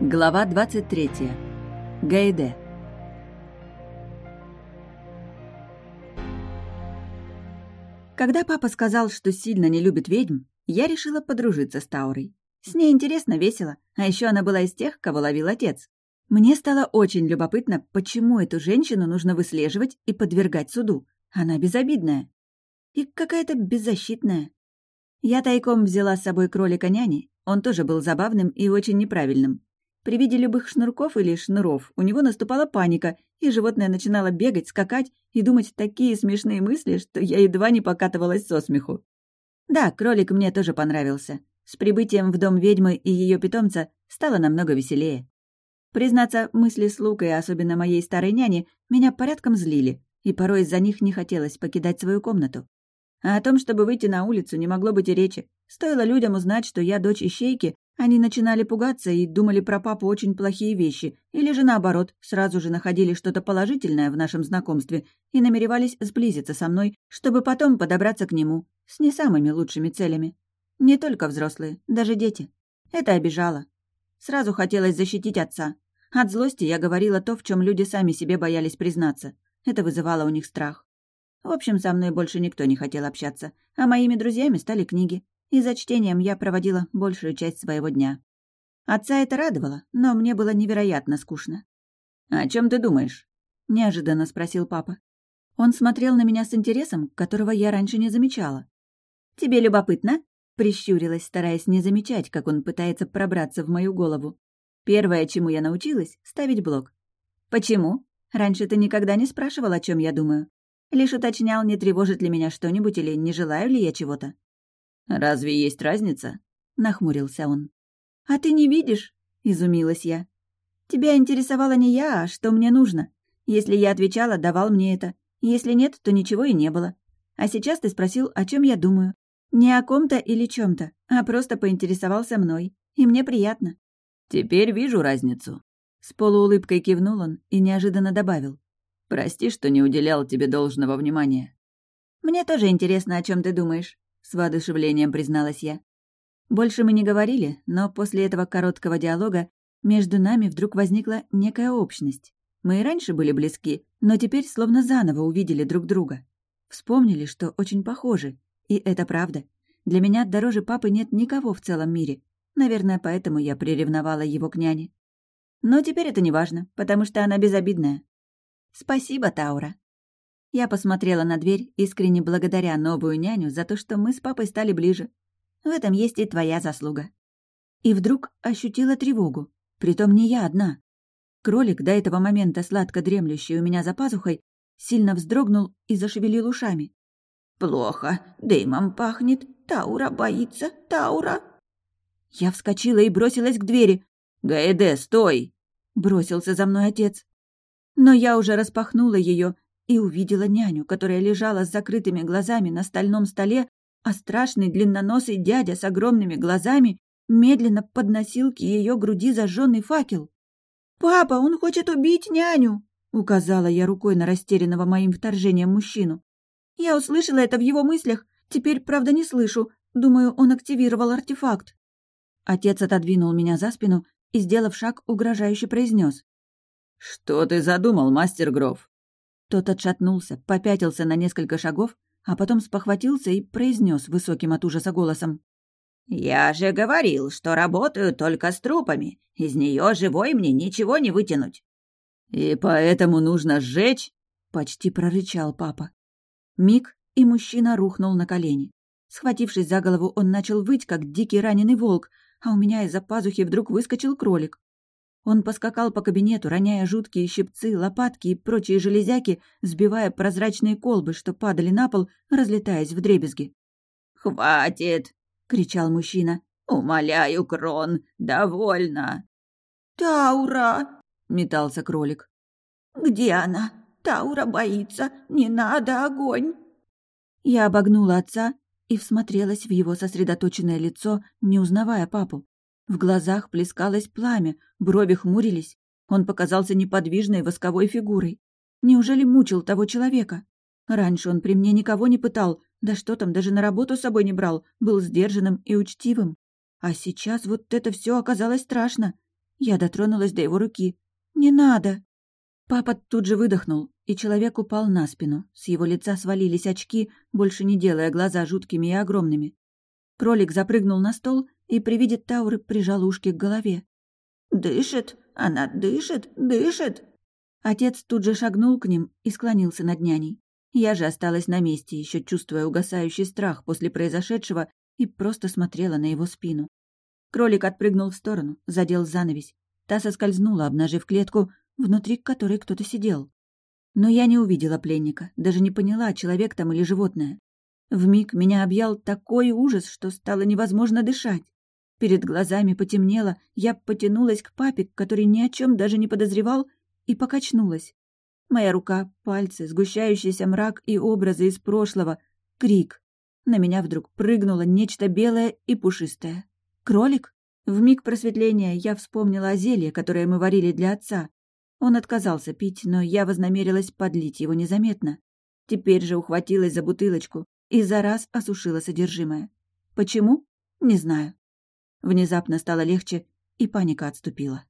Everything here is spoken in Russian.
Глава 23. Гайде. Когда папа сказал, что сильно не любит ведьм, я решила подружиться с Таурой. С ней интересно, весело, а еще она была из тех, кого ловил отец. Мне стало очень любопытно, почему эту женщину нужно выслеживать и подвергать суду. Она безобидная. И какая-то беззащитная. Я тайком взяла с собой кролика няни, он тоже был забавным и очень неправильным. При виде любых шнурков или шнуров у него наступала паника, и животное начинало бегать, скакать и думать такие смешные мысли, что я едва не покатывалась со смеху. Да, кролик мне тоже понравился. С прибытием в дом ведьмы и ее питомца стало намного веселее. Признаться, мысли с Лукой, особенно моей старой няни, меня порядком злили, и порой из-за них не хотелось покидать свою комнату. А о том, чтобы выйти на улицу, не могло быть и речи. Стоило людям узнать, что я дочь ищейки, они начинали пугаться и думали про папу очень плохие вещи, или же наоборот, сразу же находили что-то положительное в нашем знакомстве и намеревались сблизиться со мной, чтобы потом подобраться к нему, с не самыми лучшими целями. Не только взрослые, даже дети. Это обижало. Сразу хотелось защитить отца. От злости я говорила то, в чем люди сами себе боялись признаться. Это вызывало у них страх. В общем, со мной больше никто не хотел общаться, а моими друзьями стали книги и за чтением я проводила большую часть своего дня. Отца это радовало, но мне было невероятно скучно. «О чем ты думаешь?» — неожиданно спросил папа. Он смотрел на меня с интересом, которого я раньше не замечала. «Тебе любопытно?» — прищурилась, стараясь не замечать, как он пытается пробраться в мою голову. Первое, чему я научилась — ставить блок. «Почему? Раньше ты никогда не спрашивал, о чем я думаю. Лишь уточнял, не тревожит ли меня что-нибудь или не желаю ли я чего-то. «Разве есть разница?» — нахмурился он. «А ты не видишь?» — изумилась я. «Тебя интересовало не я, а что мне нужно. Если я отвечала, давал мне это. Если нет, то ничего и не было. А сейчас ты спросил, о чем я думаю. Не о ком-то или чем то а просто поинтересовался мной. И мне приятно». «Теперь вижу разницу». С полуулыбкой кивнул он и неожиданно добавил. «Прости, что не уделял тебе должного внимания». «Мне тоже интересно, о чем ты думаешь с воодушевлением призналась я. Больше мы не говорили, но после этого короткого диалога между нами вдруг возникла некая общность. Мы и раньше были близки, но теперь словно заново увидели друг друга. Вспомнили, что очень похожи. И это правда. Для меня дороже папы нет никого в целом мире. Наверное, поэтому я приревновала его к няне. Но теперь это не важно, потому что она безобидная. Спасибо, Таура. Я посмотрела на дверь, искренне благодаря новую няню за то, что мы с папой стали ближе. В этом есть и твоя заслуга. И вдруг ощутила тревогу. Притом не я одна. Кролик, до этого момента сладко дремлющий у меня за пазухой, сильно вздрогнул и зашевелил ушами. «Плохо. Дымом пахнет. Таура боится. Таура!» Я вскочила и бросилась к двери. «Гаэде, стой!» — бросился за мной отец. Но я уже распахнула ее и увидела няню, которая лежала с закрытыми глазами на стальном столе, а страшный длинноносый дядя с огромными глазами медленно подносил к ее груди зажженный факел. «Папа, он хочет убить няню!» — указала я рукой на растерянного моим вторжением мужчину. «Я услышала это в его мыслях, теперь, правда, не слышу. Думаю, он активировал артефакт». Отец отодвинул меня за спину и, сделав шаг, угрожающе произнес: «Что ты задумал, мастер Гров?» Тот отшатнулся, попятился на несколько шагов, а потом спохватился и произнес высоким от ужаса голосом. «Я же говорил, что работаю только с трупами. Из нее живой мне ничего не вытянуть». «И поэтому нужно сжечь?» — почти прорычал папа. Миг, и мужчина рухнул на колени. Схватившись за голову, он начал выть, как дикий раненый волк, а у меня из-за пазухи вдруг выскочил кролик. Он поскакал по кабинету, роняя жуткие щипцы, лопатки и прочие железяки, сбивая прозрачные колбы, что падали на пол, разлетаясь в дребезги. «Хватит!» — кричал мужчина. «Умоляю, Крон, довольно!» «Таура!» — метался кролик. «Где она? Таура боится! Не надо огонь!» Я обогнула отца и всмотрелась в его сосредоточенное лицо, не узнавая папу. В глазах плескалось пламя, брови хмурились. Он показался неподвижной восковой фигурой. Неужели мучил того человека? Раньше он при мне никого не пытал, да что там, даже на работу с собой не брал, был сдержанным и учтивым. А сейчас вот это все оказалось страшно. Я дотронулась до его руки. «Не надо!» Папа тут же выдохнул, и человек упал на спину. С его лица свалились очки, больше не делая глаза жуткими и огромными. Кролик запрыгнул на стол и при виде Тауры прижал ушки к голове. «Дышит! Она дышит! Дышит!» Отец тут же шагнул к ним и склонился над няней. Я же осталась на месте, еще чувствуя угасающий страх после произошедшего, и просто смотрела на его спину. Кролик отпрыгнул в сторону, задел занавесь. Та соскользнула, обнажив клетку, внутри которой кто-то сидел. Но я не увидела пленника, даже не поняла, человек там или животное. Вмиг меня объял такой ужас, что стало невозможно дышать. Перед глазами потемнело, я потянулась к папе, который ни о чем даже не подозревал, и покачнулась. Моя рука, пальцы, сгущающийся мрак и образы из прошлого. Крик. На меня вдруг прыгнуло нечто белое и пушистое. Кролик? В миг просветления я вспомнила о зелье, которое мы варили для отца. Он отказался пить, но я вознамерилась подлить его незаметно. Теперь же ухватилась за бутылочку и за раз осушила содержимое. Почему? Не знаю. Внезапно стало легче, и паника отступила.